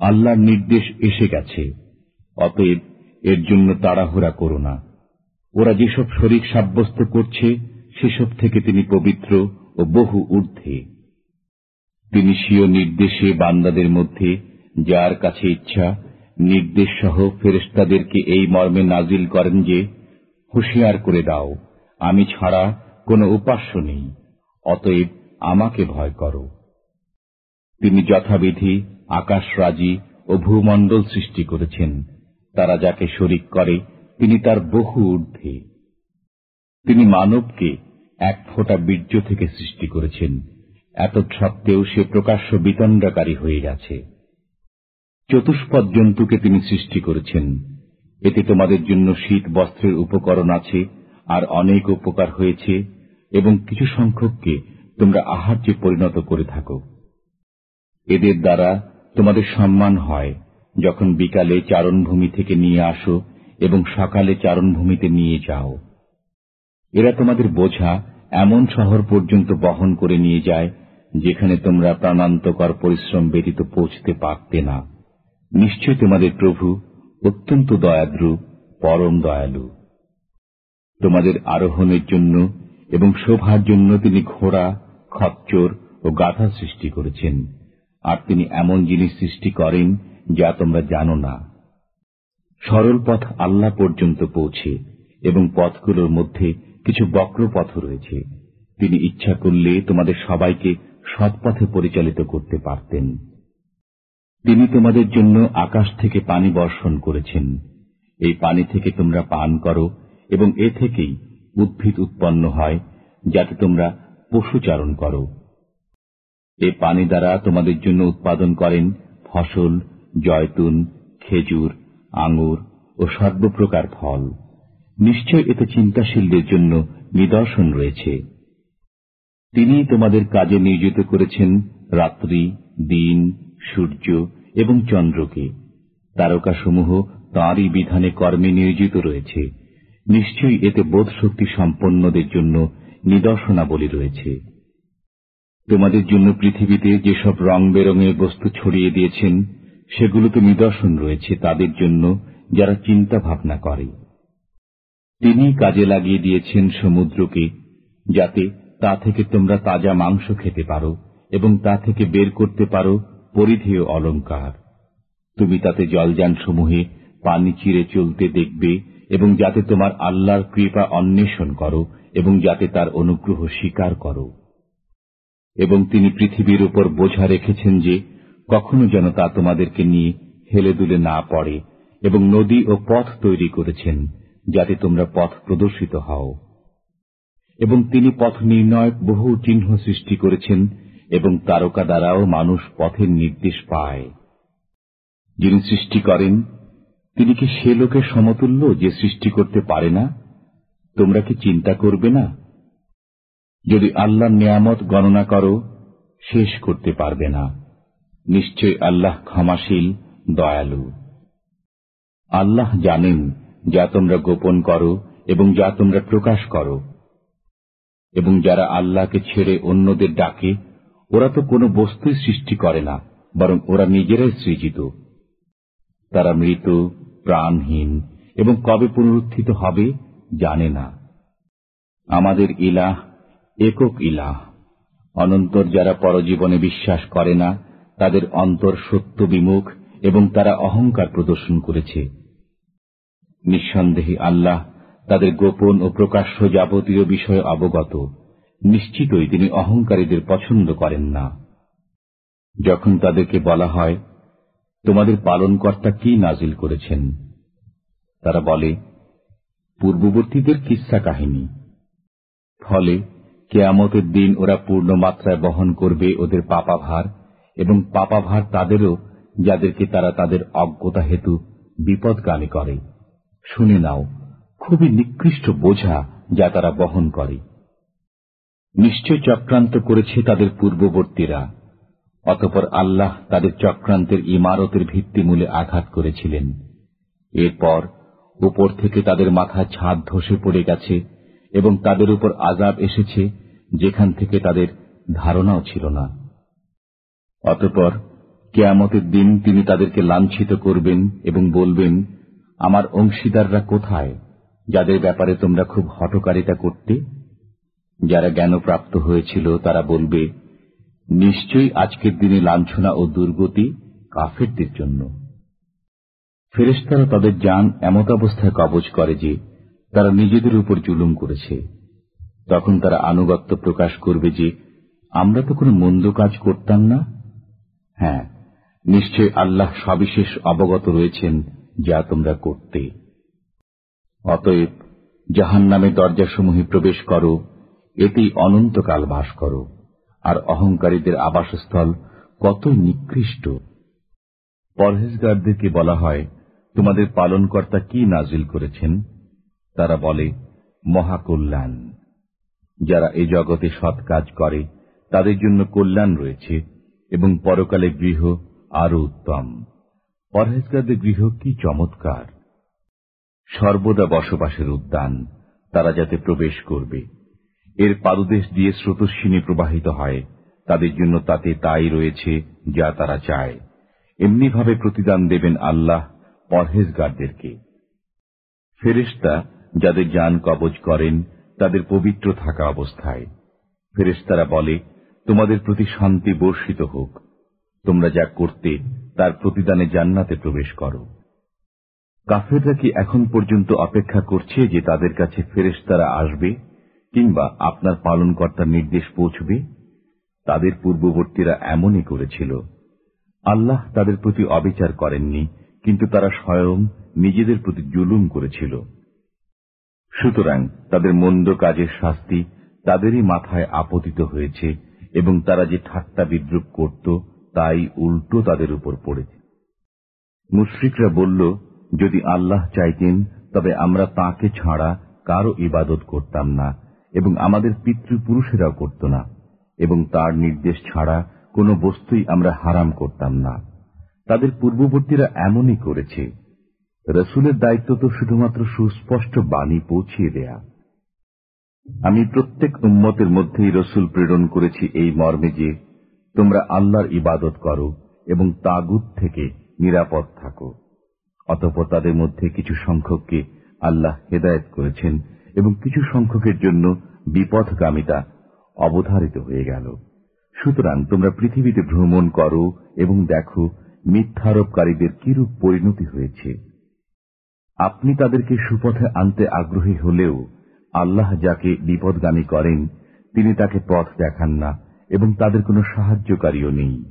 আল্লাহর নির্দেশ এসে গেছে। অতএব এর জন্য তাড়াহুড়া করো না। ওরা যেসব শরিক সাব্যস্ত করছে, সেসব থেকে তিনি পবিত্র ও বহু ঊর্ধ্বে। তিনি স্বীয় নির্দেশে বান্দাদের মধ্যে যার কাছে ইচ্ছা নির্দেশ সহ ফেরেস্তাদেরকে এই মর্মে নাজিল করেন যে, হুঁশিয়ার করে দাও, আমি ছাড়া কোনো উপাস্য নেই, অতএব আমাকে ভয় করো। তিনি যথাবিধি আকাশরাজি ও ভূমণ্ডল সৃষ্টি করেছেন। তারা যাকে শরিক করে, তিনি তার বহু ঊর্ধ্বে। তিনি মানবকে এক ফোঁটা বীর্য থেকে সৃষ্টি করেছেন। এত সত্ত্বেও সে প্রকাশ্য বিতণ্ডাকারী হয়ে গেছে। চতুষ্পদ জন্তুকে তিনি সৃষ্টি করেছেন। এতে তোমাদের জন্য শীত বস্ত্রের উপকরণ আছে আর অনেক উপকার হয়েছে এবং কিছু সংখ্যককে তোমরা আহার্যে পরিণত করে থাকো। এদের দ্বারা তোমাদের সম্মান হয়, যখন বিকালে চারণভূমি থেকে নিয়ে আসো এবং সকালে চারণভূমিতে নিয়ে যাও। এরা তোমাদের বোঝা এমন শহর পর্যন্ত বহন করে নিয়ে যায়, যেখানে তোমরা প্রাণান্তকর পরিশ্রম ব্যতীত পৌঁছতে পারতে না। নিশ্চয় তোমাদের প্রভু অত্যন্ত দয়াদ্রু, পরম দয়ালু। তোমাদের আরোহণের জন্য এবং শোভার জন্য তিনি ঘোড়া, খচ্চর ও গাথা সৃষ্টি করেছেন। আর তিনি এমন জিনিস সৃষ্টি করেন যা তোমরা জানো না। সরল পথ আল্লাহ পর্যন্ত পৌঁছে এবং পথগুলোর মধ্যে কিছু বক্র পথ রয়েছে। তিনি ইচ্ছা করলে তোমাদের সবাইকে সৎপথে পরিচালিত করতে পারতেন। তিনি তোমাদের জন্য আকাশ থেকে পানি বর্ষণ করেছেন। এই পানি থেকে তোমরা পান করো এবং এ থেকেই উদ্ভিদ উৎপন্ন হয়, যাতে তোমরা পশুচারণ করো। এ পানি দ্বারা তোমাদের জন্য উৎপাদন করেন ফসল, জয়তুন, খেজুর, আঙুর ও সর্বপ্রকার ফল। নিশ্চয় এতে চিন্তাশীলদের জন্য নিদর্শন রয়েছে। তিনি তোমাদের কাজে নিয়োজিত করেছেন রাত্রি, দিন, সূর্য এবং চন্দ্রকে। তারকাসমূহ তাঁরই বিধানে কর্মে নিয়োজিত রয়েছে। নিশ্চয়ই এতে বোধ শক্তি সম্পন্নদের জন্য নিদর্শনাবলী রয়েছে। তোমাদের জন্য পৃথিবীতে যেসব রং বেরঙের বস্তু ছড়িয়ে দিয়েছেন, সেগুলোতে নিদর্শন রয়েছে তাদের জন্য যারা চিন্তা ভাবনা করে। তিনি কাজে লাগিয়ে দিয়েছেন সমুদ্রকে, যাতে তা থেকে তোমরা তাজা মাংস খেতে পারো এবং তা থেকে বের করতে পারো পরিধেয় অলঙ্কার। তুমি তাতে জলযান সমূহে পানি চিরে চলতে দেখবে এবং যাতে তোমার আল্লাহর কৃপা অন্বেষণ করো এবং যাতে তার অনুগ্রহ স্বীকার করো। এবং তিনি পৃথিবীর উপর বোঝা রেখেছেন যে কখনো যেন তা তোমাদেরকে নিয়ে হেলে দুলে না পড়ে এবং নদী ও পথ তৈরি করেছেন যাতে তোমরা পথ প্রদর্শিত হও। এবং তিনি পথ নির্ণয় বহু চিহ্ন সৃষ্টি করেছেন এবং তারকা দ্বারাও মানুষ পথের নির্দেশ পায়। যিনি সৃষ্টি করেন, তিনি কি সে লোকের সমতুল্য যে সৃষ্টি করতে পারে না? তোমরা কি চিন্তা করবে না? যদি আল্লাহ নিয়ামত গণনা করো, শেষ করতে পারবে না। নিশ্চয় আল্লাহ ক্ষমাশীল, দয়ালু। আল্লাহ জানেন যা তোমরা গোপন করো এবং যা তোমরা প্রকাশ করো। এবং যারা আল্লাহকে ছেড়ে অন্যদের ডাকে, ওরা তো কোনো বস্তুই সৃষ্টি করে না, বরং ওরা নিজেরাই সৃজিত। তারা মৃত, প্রাণহীন এবং কবে পুনরুত্থিত হবে জানে না। আমাদের ইলাহ একক ইলাহ। অনন্তর যারা পরজীবনে বিশ্বাস করে না, তাদের অন্তর সত্য বিমুখ এবং তারা অহংকার প্রদর্শন করেছে। নিঃসন্দেহে আল্লাহ তাদের গোপন ও প্রকাশ্য যাবতীয় বিষয়ে অবগত। নিশ্চিতই তিনি অহংকারীদের পছন্দ করেন না। যখন তাদেরকে বলা হয়, তোমাদের পালনকর্তা কি নাজিল করেছেন? তারা বলে, পূর্ববর্তীদের কিস্সা কাহিনী। ফলে কেয়ামতের দিন ওরা পূর্ণ মাত্রায় বহন করবে ওদের পাপাভার, এবং পাপাভার তাদেরও, যাদেরকে তারা তাদের অজ্ঞতা হেতু বিপদগামী করে। শুনে নাও, খুবই নিকৃষ্ট বোঝা যা তারা বহন করে। নিশ্চয় চক্রান্ত করেছে তাদের পূর্ববর্তীরা, অতপর আল্লাহ তাদের চক্রান্তের ইমারতের ভিত্তিমূলে আঘাত করেছিলেন। এরপর উপর থেকে তাদের মাথা ছাদ ধসে পড়ে গেছে এবং তাদের উপর আজাব এসেছে, যেখান থেকে তাদের ধারণাও ছিল না। অতপর কেয়ামতের দিন তিনি তাদেরকে লাঞ্ছিত করবেন এবং বলবেন, আমার অংশীদাররা কোথায়, যাদের ব্যাপারে তোমরা খুব হটকারিতা করতে? যারা জ্ঞানপ্রাপ্ত হয়েছিল, তারা বলবে, নিশ্চয়ই আজকের দিনে লাঞ্ছনা ও দুর্গতি কাফেরদের জন্য। ফেরেস্তারা তাদের যান এমত অবস্থায় কবচ করে যে তারা নিজেদের উপর জুলুম করেছে। তখন তারা আনুগত্য প্রকাশ করবে যে, আমরা তো কোনো মন্দ কাজ করতাম না? হ্যাঁ নিশ্চয় আল্লাহ সবিশেষ অবগত রয়েছেন যা তোমরা করতে। অতএব জাহান নামে দরজাসমূহে প্রবেশ করো, এতেই অনন্তকাল বাস করো, আর অহংকারীদের আবাসস্থল কতই নিকৃষ্ট। পরহেজগারদেরকে বলা হয়, তোমাদের পালনকর্তা কি নাজিল করেছেন? তারা বলে, মহাকল্যাণ। যারা এ জগতে সৎ কাজ করে, তাদের জন্য কল্যাণ রয়েছে, এবং পরকালে গৃহ আরও উত্তম। পরহেজগারদের গৃহ কি চমৎকার! সর্বদা বসবাসের উদ্যান, তারা যাতে প্রবেশ করবে। এর পাদদেশ দিয়ে স্রোতস্বিনী প্রবাহিত হয়, তাদের জন্য তাতে তাই রয়েছে যা তারা চায়। এমনিভাবে প্রতিদান দেবেন আল্লাহ পরহেজগারদেরকে। ফেরেস্তা যাদের যান কবজ করেন, তাদের পবিত্র থাকা অবস্থায়। ফেরেস্তারা বলে, তোমাদের প্রতি শান্তি বর্ষিত হোক। তোমরা যা করতে, তার প্রতিদানে জান্নাতে প্রবেশ করো। কাফেররা কি এখন পর্যন্ত অপেক্ষা করছে যে তাদের কাছে ফেরেস্তারা আসবে, কিংবা আপনার পালনকর্তার নির্দেশ পৌঁছবে? তাদের পূর্ববর্তীরা এমনই করেছিল। আল্লাহ তাদের প্রতি অবিচার করেননি, কিন্তু তারা স্বয়ং নিজেদের প্রতি জুলুম করেছিল। সুতরাং তাদের মন্দ কাজের শাস্তি তাদেরই মাথায় আপতিত হয়েছে এবং তারা যে ঠাট্টা বিদ্রুপ করত, তাই উল্টো তাদের উপর পড়েছে। মুশ্রিকরা বলল, যদি আল্লাহ চাইতেন, তবে আমরা তাকে ছাড়া কারও ইবাদত করতাম না এবং আমাদের পিতৃপুরুষেরাও করত না এবং তার নির্দেশ ছাড়া কোনো বস্তুই আমরা হারাম করতাম না। তাদের পূর্ববর্তীরা এমনই করেছে। রসুলের দায়িত্ব তো শুধুমাত্র সুস্পষ্ট বাণী পৌঁছিয়ে দেয়া। আমি প্রত্যেক উম্মতের মধ্যেই রসুল প্রেরণ করেছি এই মর্মে যে, তোমরা আল্লাহর ইবাদত করো এবং তাগুত থেকে নিরাপদ থাকো। অতপর তাদের মধ্যে কিছু সংখ্যককে আল্লাহ হেদায়ত করেছেন এবং কিছু সংখ্যকের জন্য বিপথগামিতা অবধারিত হয়ে গেল। সুতরাং তোমরা পৃথিবীতে ভ্রমণ করো এবং দেখো, মিথ্যারোপকারীদের কিরূপ পরিণতি হয়েছে। আপনি তাদেরকে সুপথে আনতে আগ্রহী হলেও আল্লাহ যাকে বিপদগামী করেন, তিনি তাকে পথ দেখান না এবং তাদের কোনো সাহায্যকারীও নেই।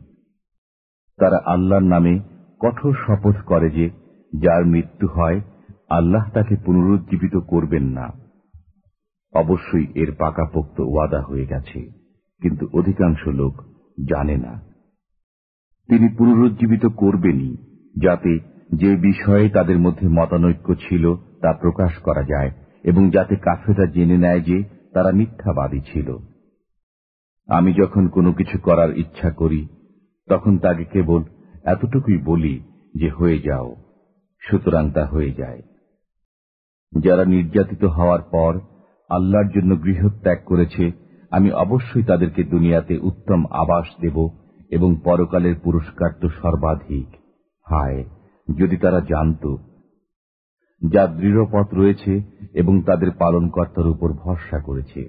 তারা আল্লাহর নামে কঠোর শপথ করে যে, যার মৃত্যু হয়, আল্লাহ তাকে পুনরুজ্জীবিত করবেন না। অবশ্যই এর পাকাপোক্ত ওয়াদা হয়ে গেছে, কিন্তু অধিকাংশ লোক জানে না। তিনি পুনরুজ্জীবিত করবেনই, যাতে যে বিষয়ে তাদের মধ্যে মতানৈক্য ছিল তা প্রকাশ করা যায়, এবং যাতে কাফেরা জেনে নেয় যে তারা মিথ্যাবাদী ছিল। আমি যখন কোনো কিছু করার ইচ্ছা করি, তখন তাকে কেবল এতটুকুই বলি যে হয়ে যাও, সুতরাং তা হয়ে যায়। যারা নির্যাতিত হওয়ার পর আল্লাহর জন্য গৃহত্যাগ করেছে, আমি অবশ্যই তাদেরকে দুনিয়াতে উত্তম আবাস দেব এবং পরকালের পুরস্কার তো সর্বাধিক। হায়! যদি তারা জানত যা দৃঢ়পথ রয়েছে এবং তাদের পালনকর্তার উপর ভরসা করেছে।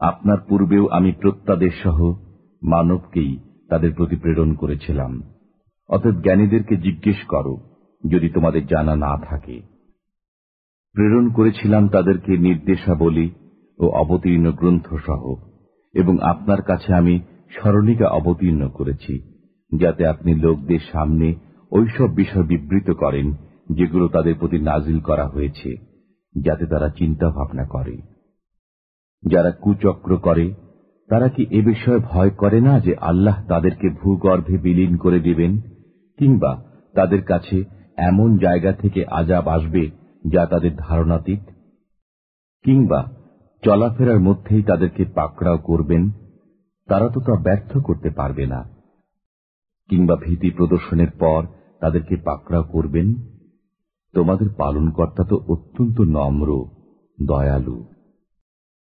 আপনার পূর্বেও আমি প্রত্যাদেশ সহ মানবকেই তাদের প্রতি প্রেরণ করেছিলাম। অতএব জ্ঞানীদেরকে জিজ্ঞেস করো, যদি তোমাদের জানা না থাকে। প্রেরণ করেছিলাম তাদেরকে নির্দেশাবলী ও অবতীর্ণ গ্রন্থ সহ এবং আপনার কাছে আমি স্মরণিকা অবতীর্ণ করেছি, যাতে আপনি লোকদের সামনে ওইসব বিষয় বিবৃত করেন যেগুলো তাদের প্রতি নাজিল করা হয়েছে, যাতে তারা চিন্তা ভাবনা করে। যারা কুচক্র করে, তারা কি এ বিষয়ে ভয় করে না যে আল্লাহ তাদেরকে ভূগর্ভে বিলীন করে দেবেন, কিংবা তাদের কাছে এমন জায়গা থেকে আজাব আসবে যা তাদের ধারণাতীত কিংবা চলাফেরার মধ্যেই তাদেরকে পাকড়াও করবেন? তারা তো তা ব্যর্থ করতে পারবে না। কিংবা ভীতি প্রদর্শনের পর তাদেরকে পাকড়াও করবেন। তোমাদের পালনকর্তা তো অত্যন্ত নম্র, দয়ালু।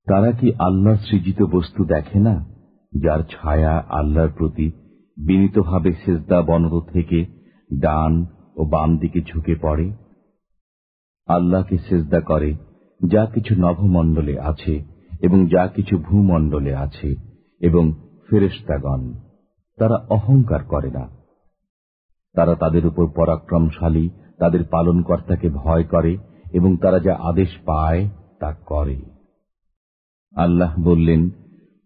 তারা কি আল্লাহ সৃজিত বস্তু দেখে না, যার ছায়া আল্লাহর প্রতি বিনীতভাবে সেজদা বনত থেকে ডান ও বাম দিকে ঝুঁকে পড়ে? আল্লাহকে সেজদা করে যা কিছু নভমণ্ডলে আছে এবং যা কিছু ভূমণ্ডলে আছে এবং ফেরেস্তাগণ তারা অহংকার করে না। তারা তাদের উপর পরাক্রমশালী, তাদের পালনকর্তাকে ভয় করে এবং তারা যা আদেশ পায় তা করে। আল্লাহ বললেন,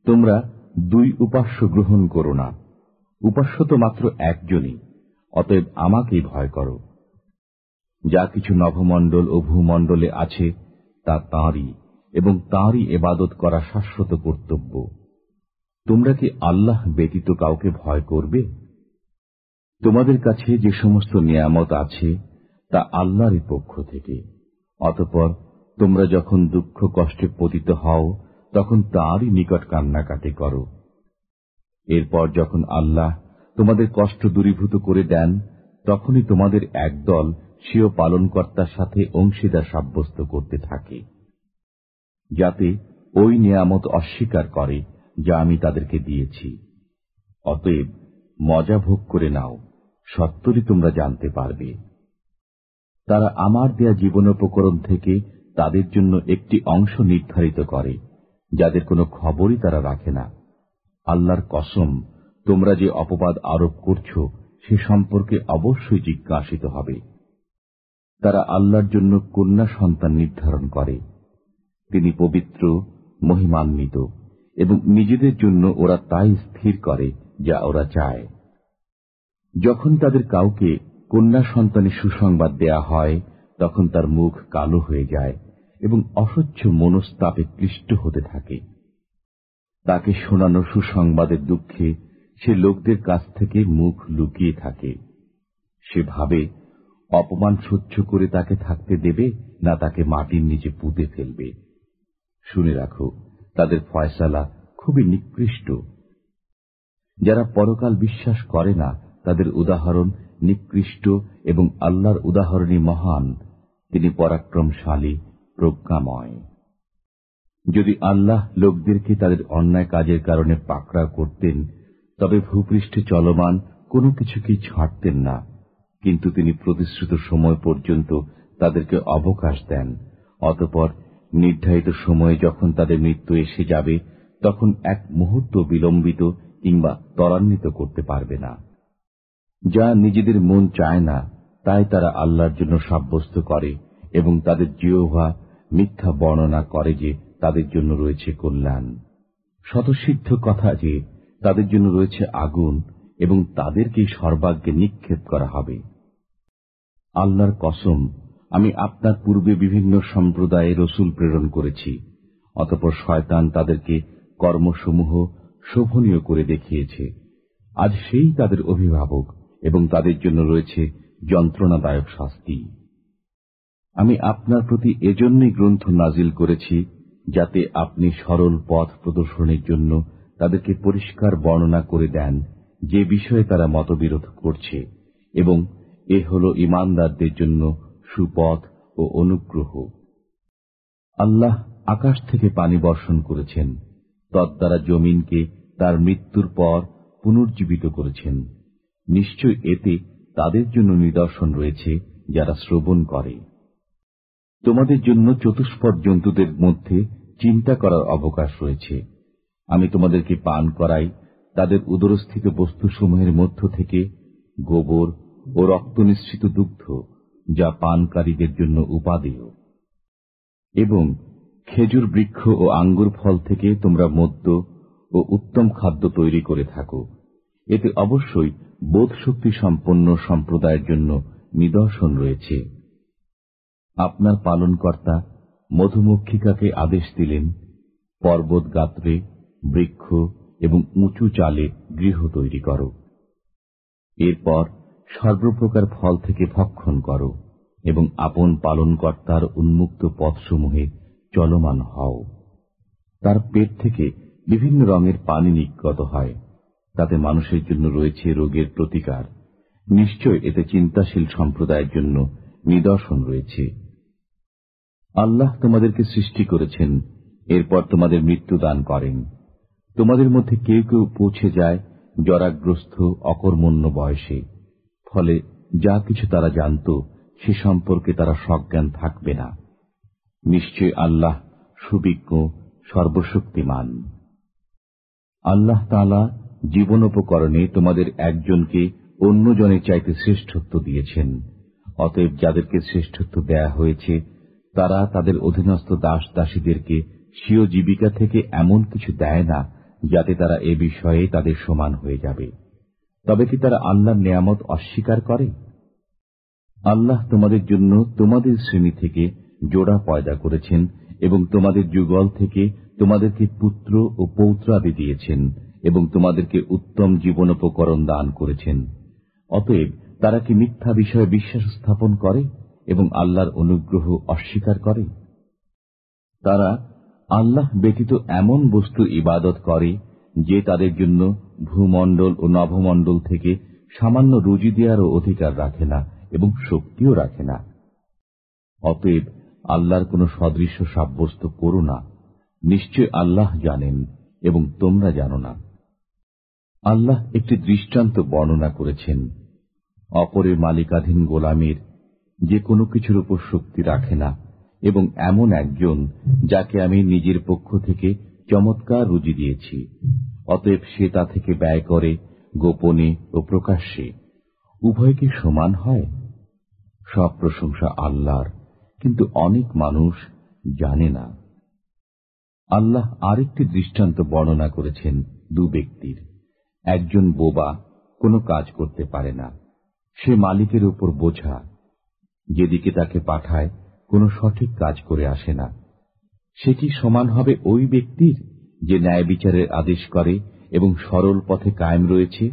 তোমরা দুই উপাস্য গ্রহণ করো না। উপাস্য তো মাত্র একজনই, অতএব আমাকেই ভয় করো। যা কিছু নভমণ্ডল ও ভূমণ্ডলে আছে, তা তাঁরই, এবং তাঁরই এবাদত করা শাশ্বত কর্তব্য। তোমরা কি আল্লাহ ব্যতীত কাউকে ভয় করবে? তোমাদের কাছে যে সমস্ত নিয়ামত আছে, তা আল্লাহরই পক্ষ থেকে। অতপর তোমরা যখন দুঃখ কষ্টে পতিত হও, তখন তাঁরই নিকট কান্নাকাটি করো। এরপর যখন আল্লাহ তোমাদের কষ্ট দূরীভূত করে দেন, তখনই তোমাদের একদল স্বীয় পালনকর্তার সাথে অংশীদার সাব্যস্ত করতে থাকে, যাতে ওই নিয়ামত অস্বীকার করে যা আমি তাদেরকে দিয়েছি। অতএব মজা ভোগ করে নাও, সত্তরই তোমরা জানতে পারবে। তারা আমার দেয়া জীবনোপকরণ থেকে তাদের জন্য একটি অংশ নির্ধারিত করে, যাদের কোনো খবরই তারা রাখে না। আল্লাহর কসম, তোমরা যে অপবাদ আরোপ করছ, সে সম্পর্কে অবশ্যই জিজ্ঞাসিত হবে। তারা আল্লাহর জন্য কন্যা সন্তান নির্ধারণ করে। তিনি পবিত্র, মহিমান্বিত এবং নিজেদের জন্য ওরা তাই স্থির করে। যা ওরা চায়। যখন তাদের কাউকে কন্যা সন্তানের সুসংবাদ দেয়া হয়, তখন তার মুখ কালো হয়ে যায় এবং অসহ্য মনস্তাপে ক্লিষ্ট হতে থাকে। তাকে শোনানো সুসংবাদের দুঃখে সে লোকদের কাছ থেকে মুখ লুকিয়ে থাকে। সে ভাবে, অপমান সহ্য করে তাকে থাকতে দেবে না তাকে মাটির নিচে পুঁতে ফেলবে। শুনে রাখো, তাদের ফয়সালা খুবই নিকৃষ্ট। যারা পরকাল বিশ্বাস করে না, তাদের উদাহরণ নিকৃষ্ট এবং আল্লাহর উদাহরণই মহান। তিনি পরাক্রমশালী, প্রজ্ঞাময়। যদি আল্লাহ লোকদেরকে তাদের অন্যায় কাজের কারণে পাকড়া করতেন, তবে ভূপৃষ্ঠে চলমান কোনো কিছুকেই ছাড়তেন না। কিন্তু তিনি প্রতিশ্রুত সময় পর্যন্ত তাদেরকে অবকাশ দেন। অতপর নির্ধারিত সময়ে যখন তাদের মৃত্যু এসে যাবে, তখন এক মুহূর্ত বিলম্বিত কিংবা ত্বরান্বিত করতে পারবে না। যা নিজেদের মন চায় না, তাই তারা আল্লাহর জন্য সাব্যস্ত করে এবং তাদের জিওভা মিথ্যা বর্ণনা করে যে তাদের জন্য রয়েছে কল্যাণ। শতসিদ্ধ কথা যে তাদের জন্য রয়েছে আগুন এবং তাদেরকে সর্বাগ্যে নিক্ষেপ করা হবে। আল্লাহর কসম, আমি আপনার পূর্বে বিভিন্ন সম্প্রদায়ে রসুল প্রেরণ করেছি, অতপর শয়তান তাদেরকে কর্মসমূহ শোভনীয় করে দেখিয়েছে। আজ সেই তাদের অভিভাবক এবং তাদের জন্য রয়েছে যন্ত্রণাদায়ক শাস্তি। আমি আপনার প্রতি এজন্যই গ্রন্থ নাজিল করেছি যাতে আপনি সরল পথ প্রদর্শনের জন্য তাদেরকে পরিষ্কার বর্ণনা করে দেন যে বিষয়ে তারা মতবিরোধ করছে এবং এ হল ইমানদারদের জন্য সুপথ ও অনুগ্রহ। আল্লাহ আকাশ থেকে পানি বর্ষণ করেছেন। তদ্বারা জমিনকে তার মৃত্যুর পর পুনর্জীবিত করেছেন। নিশ্চয় এতে তাদের জন্য নিদর্শন রয়েছে যারা শ্রবণ করে। তোমাদের জন্য চতুষ্পদ জন্তুদের মধ্যে চিন্তা করার অবকাশ রয়েছে। আমি তোমাদেরকে পান করাই তাদের উদরস্থিত বস্তুসমূহের মধ্য থেকে গোবর ও রক্ত নিশ্চিত দুগ্ধ, যা পানকারীদের জন্য উপাদেয়। এবং খেজুর বৃক্ষ ও আঙ্গুর ফল থেকে তোমরা মদ্য ও উত্তম খাদ্য তৈরি করে থাকো। এতে অবশ্যই বোধশক্তি সম্পন্ন সম্প্রদায়ের জন্য নিদর্শন রয়েছে। আপনার পালনকর্তা মধুমক্ষিকাকে আদেশ দিলেন পর্বত গাত্রে বৃক্ষ এবং উঁচু চালে গৃহ তৈরি করো। এরপর সর্বপ্রকার ফল থেকে ভক্ষণ করো এবং আপন পালনকর্তার উন্মুক্ত পথসমূহে চলমান হও। তার পেট থেকে বিভিন্ন রঙের পানি নিগত হয়। তাতে মানুষের জন্য রয়েছে রোগের প্রতিকার। নিশ্চয় এতে চিন্তাশীল সম্প্রদায়ের জন্য নিদর্শন রয়েছে। আল্লাহ তোমাদেরকে সৃষ্টি করেছেন, এরপর তোমাদের মৃত্যু দান করেন। তোমাদের মধ্যে কেউ কেউ পৌঁছে যায় জরাগ্রস্ত, অকর্মণ্য বয়সে। ফলে যা কিছু তারা জানত, সে সম্পর্কে তারা সজ্ঞান থাকবে না। নিশ্চয় আল্লাহ সুবিজ্ঞ, সর্বশক্তিমান। আল্লাহ তালা জীবনোপকরণে তোমাদের একজনকে অন্যজনের চাইতে শ্রেষ্ঠত্ব দিয়েছেন। অতএব যাদেরকে শ্রেষ্ঠত্ব দেয়া হয়েছে, তারা তাদের অধীনস্থ দাস দাসীদেরকে স্বীয় জীবিকা থেকে এমন কিছু দেয় না, যাতে তারা এ বিষয়ে তাদের সমান হয়ে যাবে। তবে কি তারা আল্লাহর নিয়ামত অস্বীকার করে? আল্লাহ তোমাদের জন্য তোমাদের শ্রেণি থেকে জোড়া পয়দা করেছেন এবং তোমাদের যুগল থেকে তোমাদেরকে পুত্র ও পৌত্রাদি দিয়েছেন এবং তোমাদেরকে উত্তম জীবনোপকরণ দান করেছেন। অতএব তারা কি মিথ্যা বিষয়ে বিশ্বাস স্থাপন করে এবং আল্লাহর অনুগ্রহ অস্বীকার করে? তারা আল্লাহ ব্যতীত এমন বস্তু ইবাদত করে যে তাদের জন্য ভূমণ্ডল ও নভমণ্ডল থেকে সামান্য রুজি দেওয়ারও অধিকার রাখে না এবং শক্তিও রাখে না। অতএব আল্লাহর কোন সদৃশ্য সাব্যস্ত করো না। নিশ্চয় আল্লাহ জানেন এবং তোমরা জানো না। আল্লাহ একটি দৃষ্টান্ত বর্ণনা করেছেন, অপরের মালিকাধীন গোলামের যে কোনো কিছুর উপর শক্তি রাখে না এবং এমন একজন যাকে আমি নিজের পক্ষ থেকে চমৎকার রুজি দিয়েছি। অতএব সে তা থেকে ব্যয় করে গোপনে ও প্রকাশ্যে। উভয় কি সমান হয়? সব প্রশংসা আল্লাহর। কিন্তু অনেক মানুষ জানে না। আল্লাহ আরেকটি দৃষ্টান্ত বর্ণনা করেছেন দু ব্যক্তির। একজন বোবা কোনো কাজ করতে পারে না। সে মালিকের উপর বোঝা, যেদিকে তাকে পাঠায়, কোনো সঠিক কাজ করে আসে না। সেটি সমান হবে ওই ব্যক্তির যে ন্যায় বিচারের আদেশ করে এবং সরল পথে কায়েম রয়েছে?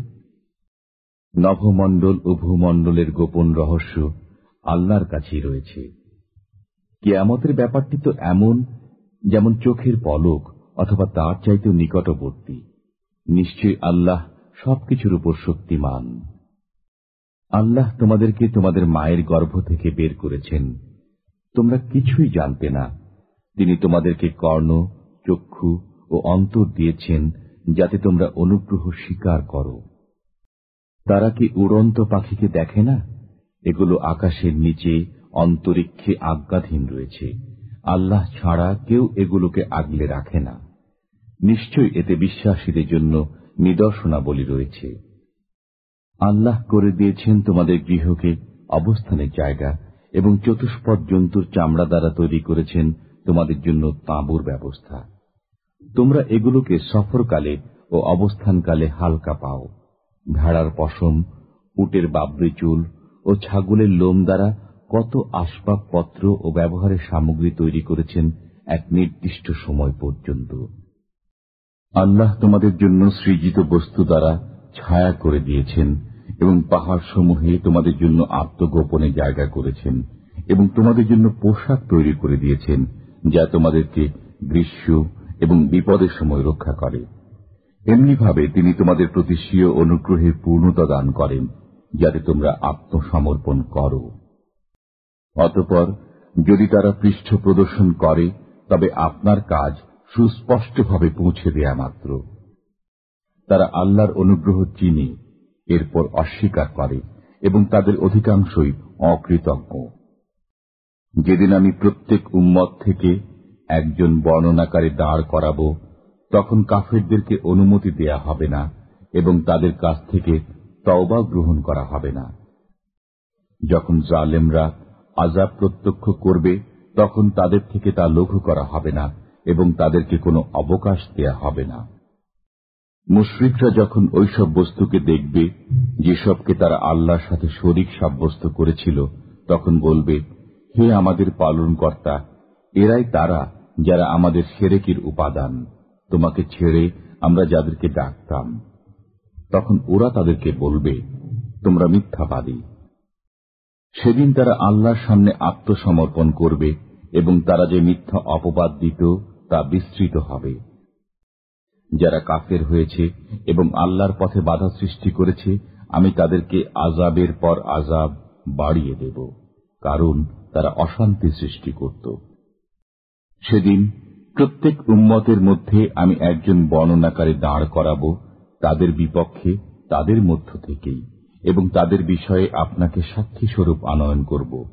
নভমণ্ডল ও ভূমণ্ডলের গোপন রহস্য আল্লাহর কাছেই রয়েছে। কেয়ামতের ব্যাপারটি তো এমন, যেমন চোখের পলক অথবা তার চাইতেও নিকটবর্তী। নিশ্চয় আল্লাহ সবকিছুর উপর শক্তিমান। আল্লাহ তোমাদেরকে তোমাদের মায়ের গর্ভ থেকে বের করেছেন। তোমরা কিছুই জানতে না। তিনি তোমাদেরকে কর্ণ, চক্ষু ও অন্তর দিয়েছেন যাতে তোমরা অনুগ্রহ স্বীকার করো। তারা কি উড়ন্ত পাখিকে দেখে না? এগুলো আকাশের নিচে অন্তরিক্ষে আজ্ঞাধীন রয়েছে। আল্লাহ ছাড়া কেউ এগুলোকে আগলে রাখে না। নিশ্চয় এতে বিশ্বাসীদের জন্য নিদর্শনাবলী রয়েছে। আল্লাহ করে দিয়েছেন তোমাদের গৃহকে অবস্থানের জায়গা এবং চতুষ্পদ জন্তুর চামড়া দ্বারা তৈরি করেছেন তোমাদের জন্য তাঁবুর ব্যবস্থা। তোমরা এগুলোকে সফরকালে ও অবস্থানকালে হালকা পাও। ভেড়ার পশম, উটের বাবরি চুল ও ছাগলের লোম দ্বারা কত আসবাবপত্র ও ব্যবহারের সামগ্রী তৈরি করেছেন এক নির্দিষ্ট সময় পর্যন্ত। আল্লাহ তোমাদের জন্য সৃজিত বস্তু দ্বারা ছায়া করে দিয়েছেন এবং পাহাড় সমূহে তোমাদের জন্য আত্মগোপনে জায়গা করেছেন এবং তোমাদের জন্য পোশাক তৈরি করে দিয়েছেন যা তোমাদেরকে গ্রীষ্ম এবং বিপদের সময় রক্ষা করে। এমনিভাবে তিনি তোমাদের প্রতি স্বীয় অনুগ্রহের পূর্ণতা দান করেন, যাতে তোমরা আত্মসমর্পণ করো। অতপর যদি তারা পৃষ্ঠ প্রদর্শন করে, তবে আপনার কাজ সুস্পষ্টভাবে পৌঁছে দেয়া মাত্র। তারা আল্লাহর অনুগ্রহ চিনি, এরপর অস্বীকার করে এবং তাদের অধিকাংশই অকৃতজ্ঞ। যেদিন আমি প্রত্যেক উম্মত থেকে একজন বর্ণনাকারী দাঁড় করাব, তখন কাফেরদেরকে অনুমতি দেয়া হবে না এবং তাদের কাছ থেকে তওবা গ্রহণ করা হবে না। যখন জালেমরা আজাব প্রত্যক্ষ করবে, তখন তাদের থেকে তা লঘু করা হবে না এবং তাদেরকে কোনো অবকাশ দেয়া হবে না। মুশ্রিকরা যখন ওইসব বস্তুকে দেখবে, যেসবকে তারা আল্লাহর সাথে শরিক সাব্যস্ত করেছিল, তখন বলবে, হে আমাদের পালনকর্তা, এরাই তারা যারা আমাদের সেরেকির উপাদান। তোমাকে ছেড়ে আমরা যাদেরকে ডাকতাম। তখন ওরা তাদেরকে বলবে, তোমরা মিথ্যাবাদী। সেদিন তারা আল্লাহর সামনে আত্মসমর্পণ করবে এবং তারা যে মিথ্যা অপবাদ দিত, তা বিস্তৃত হবে। যারা কাফের হয়েছে এবং আল্লাহর পথে বাধা সৃষ্টি করেছে, আমি তাদেরকে আজাবের পর আজাব বাড়িয়ে দেব, কারণ তারা অশান্তি সৃষ্টি করত। সেদিন প্রত্যেক উম্মতের মধ্যে আমি একজন বর্ণনাকারী দাঁড় করাব, তাদের বিপক্ষে, তাদের মধ্য থেকেই। এবং তাদের বিষয়ে আপনাকে সাক্ষী স্বরূপ আনয়ন করব।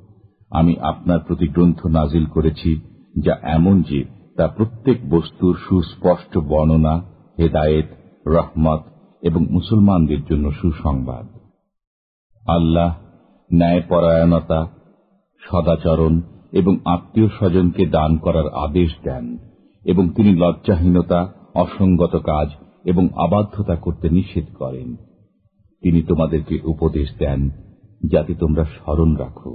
আমি আপনার প্রতি গ্রন্থ নাজিল করেছি, যা এমন যে তা প্রত্যেক বস্তুর সুস্পষ্ট বর্ণনা, হেদায়েত, রহমত এবং মুসলমানদের জন্য সুসংবাদ। আল্লাহ ন্যায়পরায়ণতা, সদাচরণ এবং আত্মীয় স্বজনকে দান করার আদেশ দেন এবং তিনি লজ্জাহীনতা, অসঙ্গত কাজ এবং আবাধ্যতা করতে নিষেধ করেন। তিনি তোমাদেরকে উপদেশ দেন, যাতে তোমরা স্মরণ রাখো।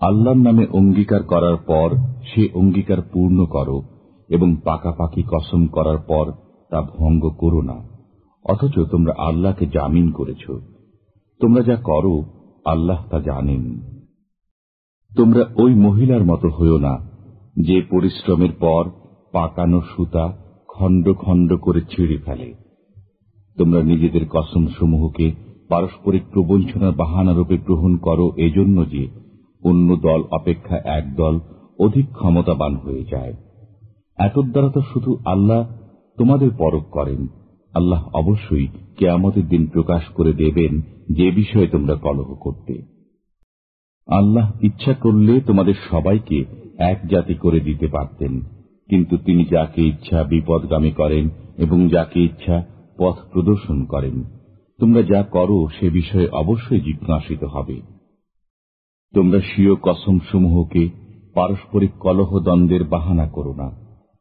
আল্লাহর নামে অঙ্গীকার করার পর সে অঙ্গীকার পূর্ণ করো এবং পাকাপাকি কসম করার পর তা ভঙ্গ করো না, অথচ তোমরা আল্লাহকে জামিন করেছ। তোমরা যা করো, আল্লাহ তা জানেন। তোমরা ওই মহিলার মতো হইও না, যে পরিশ্রমের পর পাকানো সুতা খণ্ড খণ্ড করে ছিঁড়ে ফেলে। তোমরা নিজেদের কসম সমূহকে পারস্পরিক প্রবঞ্চনার বাহানারূপে গ্রহণ করো এজন্য যে অন্য দল অপেক্ষা এক দল অধিক ক্ষমতাবান হয়ে যায়। এত দ্বারা তো শুধু আল্লাহ তোমাদের পরক করেন। আল্লাহ অবশ্যই কেয়ামতের দিন প্রকাশ করে দেবেন যে বিষয়ে তোমরা কলহ করতে। আল্লাহ ইচ্ছা করলে তোমাদের সবাইকে এক জাতি করে দিতে পারতেন। কিন্তু তিনি যাকে ইচ্ছা বিপদগামী করেন এবং যাকে ইচ্ছা পথ প্রদর্শন করেন। তোমরা যা করো, সে বিষয়ে অবশ্যই জিজ্ঞাসিত হবে। তোমরা স্বীয় কসম সমূহকে পারস্পরিক কলহ দ্বন্দ্বের বাহানা করো না।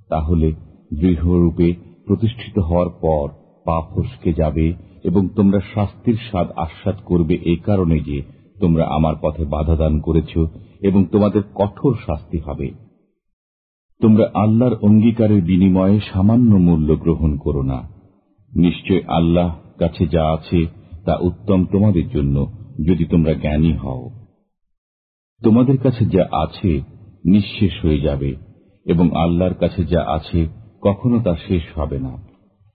তাহলে দৃঢ়রূপে প্রতিষ্ঠিত হওয়ার পর পা ফসকে যাবে এবং তোমরা শাস্তির স্বাদ আস্বাদ করবে এই কারণে যে তোমরা আমার পথে বাধা দান করেছ এবং তোমাদের কঠোর শাস্তি হবে। তোমরা আল্লাহর অঙ্গীকারের বিনিময়ে সামান্য মূল্য গ্রহণ করো না। নিশ্চয় আল্লাহ কাছে যা আছে তা উত্তম তোমাদের জন্য যদি তোমরা জ্ঞানী হও। তোমাদের কাছে যা আছে নিঃশেষ হয়ে যাবে এবং আল্লাহর কাছে যা আছে কখনো তা শেষ হবে না।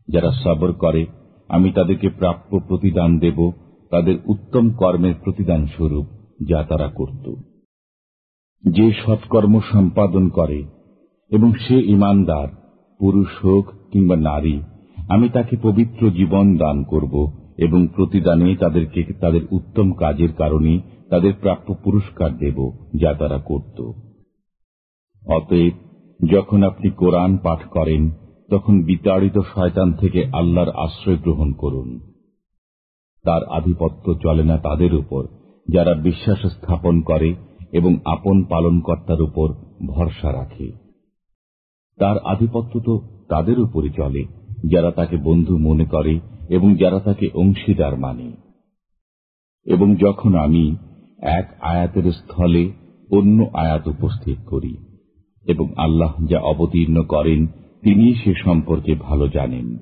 যারা সবর করে, আমি তাদেরকে প্রাপ্য প্রতিদান দেব, তাদের উত্তম কর্মের প্রতিদান স্বরূপ যা তারা করত। যে সৎকর্ম সম্পাদন করে এবং সে ইমানদার, পুরুষ হোক কিংবা নারী আমি তাকে পবিত্র জীবন দান করব এবং প্রতিদানে তাদেরকে তাদের উত্তম কাজের কারণে তাদের প্রাপ্য পুরস্কার দেব যা তারা করত। অতএব, যখন আপনি কোরআন পাঠ করেন, তখন বিতাড়িত শয়তান থেকে আল্লাহর আশ্রয় গ্রহণ করুন। তার আধিপত্য চলে না তাদের উপর, যারা বিশ্বাস স্থাপন করে এবং আপন পালনকর্তার উপর ভরসা রাখে। তার আধিপত্য তো তাদের উপরই চলে। যারা তাকে বন্ধু মনে করে এবং যারা তাকে অংশীদার মানে। এবং যখন আমি এক আয়াতের স্থলে অন্য আয়াত উপস্থিত করি, এবং আল্লাহ যা অবতীর্ণ করেন তিনি সে সম্পর্কে ভালো জানেন।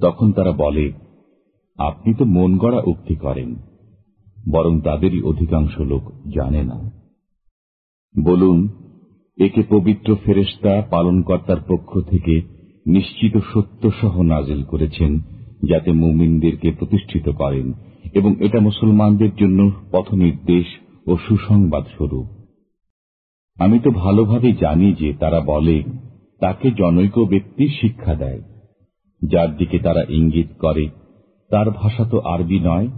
তখন তারা বলে, আপনি তো মন গড়া উক্তি করেন, বরং তাদেরই অধিকাংশ লোক জানে না। বলুন, একে পবিত্র ফেরেস্তা পালনকর্তার পক্ষ থেকে নিশ্চিত সত্য সহ নাজিল করেছেন, যাতে মুমিনদেরকে প্রতিষ্ঠিত করেন এবং এটা মুসলমানদের জন্য পথনির্দেশ ও সুসংবাদ স্বরূপ। আমি তো ভালোভাবে জানি যে তারা বলে, তাকে জনৈক ব্যক্তি শিক্ষা দেয়। যার দিকে তারা ইঙ্গিত করে, তার ভাষা তো আরবি নয়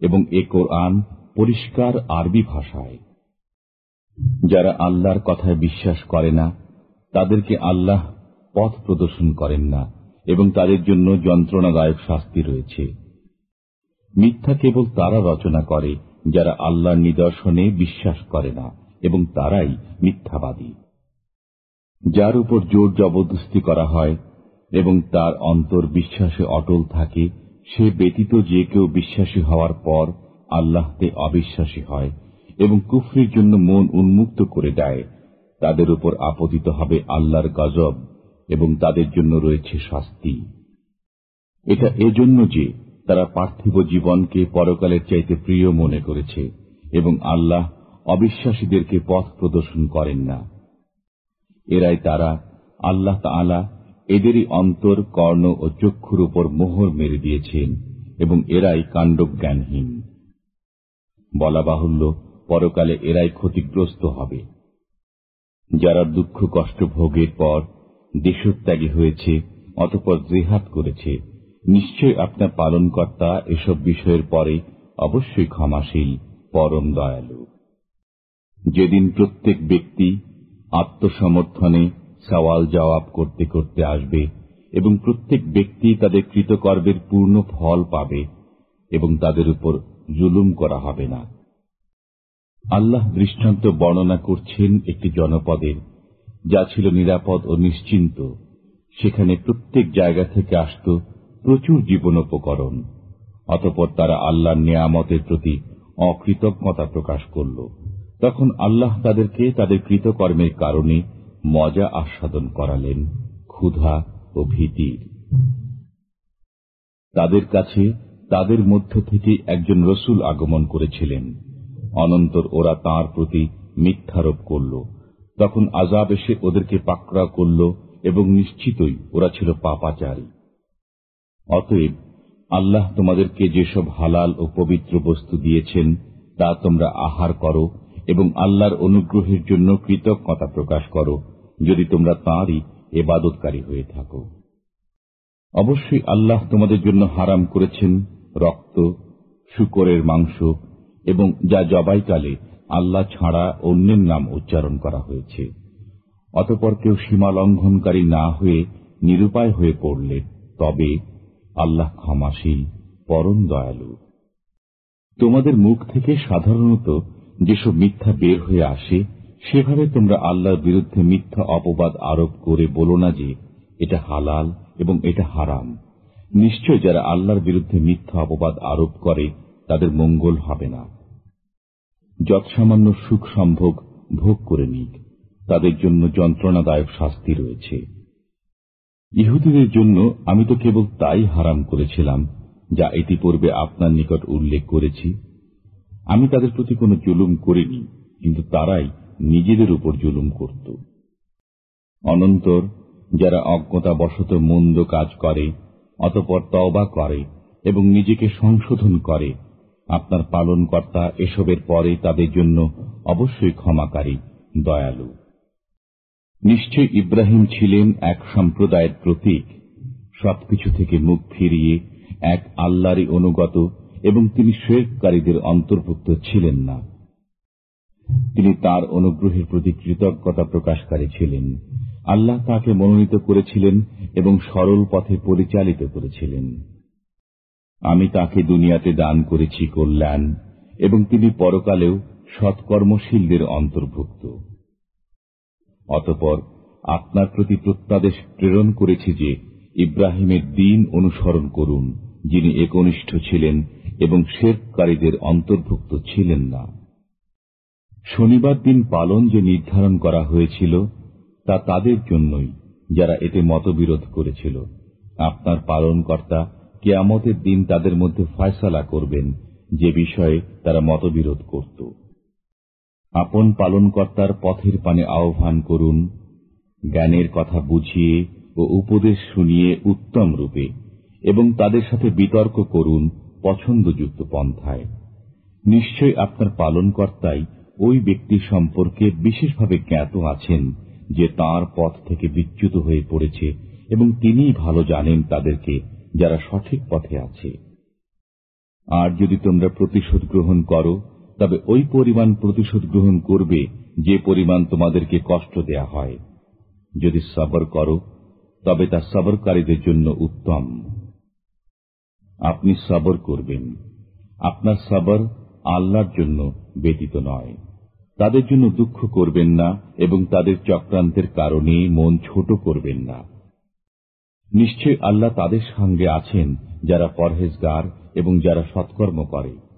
এবং এ কোরআন পরিষ্কার আরবি ভাষায়। যারা আল্লাহর কথায় বিশ্বাস করে না, তাদেরকে আল্লাহ পথ প্রদর্শন করেন না, এবং তাদের জন্য যন্ত্রণাদায়ক শাস্তি রয়েছে। মিথ্যা কেবল তারা রচনা করে, যারা আল্লাহর নিদর্শনে বিশ্বাস করে না, এবং তারাই মিথ্যাবাদী। যার উপর জোর জবরদস্তি করা হয়, এবং তার অন্তর বিশ্বাসে অটল থাকে, সে ব্যতীত যে কেউ বিশ্বাসী হওয়ার পর আল্লাহতে অবিশ্বাসী হয়, এবং কুফরির জন্য মন উন্মুক্ত করে দেয়। তাদের উপর আপতিত হবে আল্লাহর গজব। এবং তাদের জন্য রয়েছে শাস্তি। এটা এজন্য যে তারা পার্থিব জীবনকে পরকালের চাইতে প্রিয় মনে করেছে এবং আল্লাহ অবিশ্বাসীদেরকে পথ প্রদর্শন করেন না। এরাই তারা আল্লাহ তালা এদেরই অন্তর, কর্ণ ও চক্ষুর উপর মোহর মেরে দিয়েছেন এবং এরাই কাণ্ডজ্ঞানহীন। বলা বাহুল্য, পরকালে এরাই ক্ষতিগ্রস্ত হবে। যারা দুঃখ কষ্ট ভোগের পর দেশত্যাগী হয়েছে, অতপর জেহাদ করেছে। নিশ্চয় আপনার পালনকর্তা এসব বিষয়ের পরে অবশ্যই ক্ষমাশীল, পরম দয়ালু। যেদিন প্রত্যেক ব্যক্তি আত্মসমর্থনে সওয়াল জবাব করতে করতে আসবে এবং প্রত্যেক ব্যক্তি তাদের কৃতকর্মের পূর্ণ ফল পাবে এবং তাদের উপর জুলুম করা হবে না। আল্লাহ দৃষ্টান্ত বর্ণনা করছেন একটি জনপদের। যা ছিল নিরাপদ ও নিশ্চিন্ত, সেখানে প্রত্যেক জায়গা থেকে আসত প্রচুর জীবনোপকরণ, অতপর তারা আল্লাহর নিয়ামতের প্রতি অকৃতজ্ঞতা প্রকাশ করল। তখন আল্লাহ তাদেরকে তাদের কৃতকর্মের কারণে মজা আস্বাদন করালেন ক্ষুধা ও ভীতির। তাদের কাছে তাদের মধ্য থেকে একজন রসুল আগমন করেছিলেন। অনন্তর ওরা তার প্রতি মিথ্যারোপ করল তখন আজাব এসে ওদেরকে পাকড়া করল এবং নিশ্চিতই ওরা ছিল পাপাচারী। অতএব আল্লাহ তোমাদেরকে যেসব হালাল ও পবিত্র বস্তু দিয়েছেন, তা তোমরা আহার করো এবং আল্লাহর অনুগ্রহের জন্য কৃতজ্ঞতা প্রকাশ করো যদি তোমরা তাঁরই এবাদতকারী হয়ে থাকো। অবশ্যই আল্লাহ তোমাদের জন্য হারাম করেছেন রক্ত, শুকরের মাংস এবং যা জবাইকালে আল্লাহ ছাড়া অন্যের নাম উচ্চারণ করা হয়েছে। অতপর কেউ সীমা লঙ্ঘনকারী না হয়ে নিরুপায় হয়ে পড়লে তবে আল্লাহ ক্ষমাশীল, পরম দয়ালু। তোমাদের মুখ থেকে সাধারণত যেসব মিথ্যা বের হয়ে আসে, সেভাবে তোমরা আল্লাহর বিরুদ্ধে মিথ্যা অপবাদ আরোপ করে বলো না যে, এটা হালাল এবং এটা হারাম। নিশ্চয় যারা আল্লাহর বিরুদ্ধে মিথ্যা অপবাদ আরোপ করে, তাদের মঙ্গল হবে না। যৎসামান্য সুখ সম্ভোগ ভোগ করে নিক। তাদের জন্য যন্ত্রণাদায়ক শাস্তি রয়েছে। ইহুদিদের জন্য আমি তো কেবল তাই হারাম করেছিলাম, যা ইতিপূর্বে আপনার নিকট উল্লেখ করেছি। আমি তাদের প্রতি কোনো জুলুম করিনি, কিন্তু তারাই নিজেদের উপর জুলুম করত। অনন্তর যারা অজ্ঞতা অজ্ঞতাবশত মন্দ কাজ করে, অতপর তওবা করে এবং নিজেকে সংশোধন করে আপনার পালনকর্তা এসবের পরে তাদের জন্য অবশ্যই ক্ষমাকারী, দয়ালু। নিশ্চয় ইব্রাহিম ছিলেন এক সম্প্রদায়ের প্রতীক। সবকিছু থেকে মুখ ফিরিয়ে এক আল্লাহরই অনুগত এবং তিনি শেখকারীদের অন্তর্ভুক্ত ছিলেন না। তিনি তার অনুগ্রহের প্রতি কৃতজ্ঞতা প্রকাশকারী ছিলেন। আল্লাহ তাকে মনোনীত করেছিলেন এবং সরল পথে পরিচালিত করেছিলেন। আমি তাকে দুনিয়াতে দান করেছি কল্যাণ, এবং তিনি পরকালেও সৎকর্মশীলদের অন্তর্ভুক্ত। অতপর আপনার প্রতি প্রত্যাদেশ প্রেরণ করেছি যে ইব্রাহিমের দিন অনুসরণ করুন, যিনি একনিষ্ঠ ছিলেন এবং শেরকারীদের অন্তর্ভুক্ত ছিলেন না। শনিবার দিন পালন যে নির্ধারণ করা হয়েছিল, তা তাদের জন্যই, যারা এতে মতবিরোধ করেছিল। আপনার পালনকর্তা কেয়ামতের দিন তাদের মধ্যে ফয়সালা করবেন যে বিষয়ে তারা মতবিরোধ করত। আপন পালনকর্তার পথের পানে আহ্বান করুন, জ্ঞানের কথা বুঝিয়ে ও উপদেশ শুনিয়ে উত্তম রূপে এবং তাদের সাথে বিতর্ক করুন পছন্দযুক্ত পন্থায়। নিশ্চয় আপনার পালনকর্তাই ওই ব্যক্তি সম্পর্কে বিশেষভাবে জ্ঞাত আছেন যে তার পথ থেকে বিচ্যুত হয়ে পড়েছে এবং তিনিই ভালো জানেন তাদেরকে যারা সঠিক পথে আছে। আর যদি তোমরা প্রতিশোধ গ্রহণ করো, তবে ওই পরিমাণ প্রতিশোধ গ্রহণ করবে যে পরিমাণ তোমাদেরকে কষ্ট দেয়া হয়। যদি সবর করো, তবে তা সবরকারীদের জন্য উত্তম। আপনি সবর করবেন। আপনার সবর আল্লাহর জন্য ব্যতীত নয়। তাদের জন্য দুঃখ করবেন না এবং তাদের চক্রান্তের কারণে মন ছোট করবেন না। নিশ্চয় আল্লাহ তাদের সঙ্গে আছেন যারা পরহেজগার এবং যারা সৎকর্ম করে।